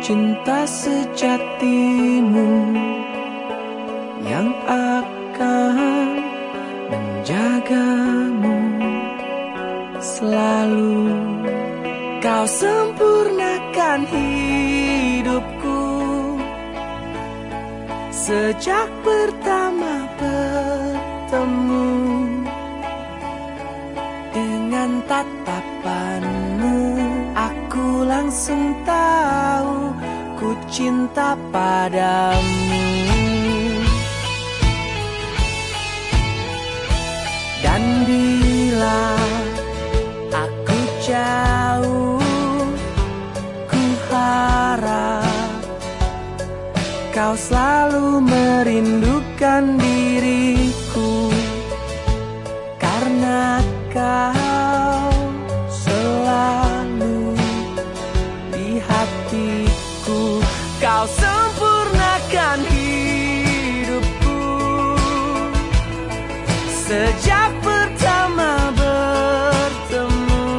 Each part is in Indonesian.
cinta sejatimu yang akan menjagamu. Selalu kau sempurnakan hidupku. Sejak pertama bertemu dengan tatapanmu. aku langsung tahu ku cinta padamu. Dan bila aku jauh ku harap kau selalu merindukan diriku. Karena kau kau sempurnakan hidupku. Sejak pertama bertemu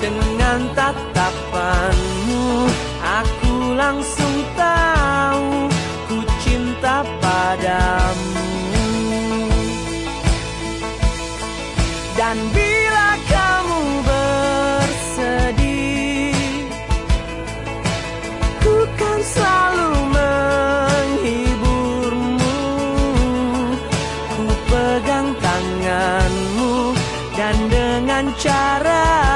dengan tatapanmu aku langsung tahu ku cinta padamu. Dan bila selalu menghiburmu. Ku pegang tanganmu dan dengan caraku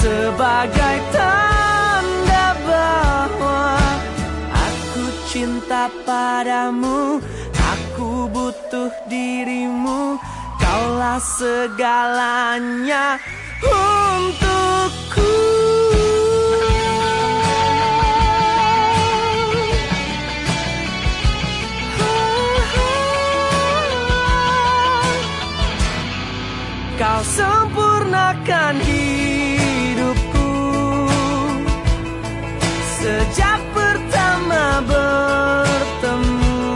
sebagai tanda bahwa aku cinta padamu, aku butuh dirimu, kaulah segalanya untukku. Kau sempurnakan hidupku Sejak pertama bertemu.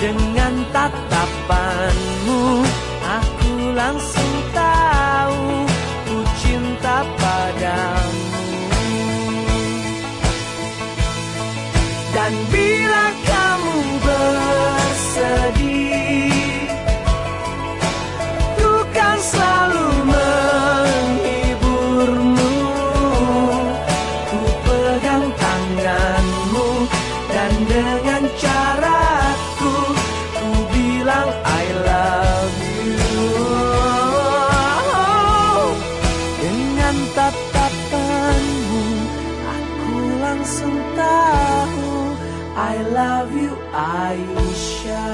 Dengan tatapanmu Aku langsung tahu Ku cinta padamu. Dan bila kamu tahu I love you Aisyah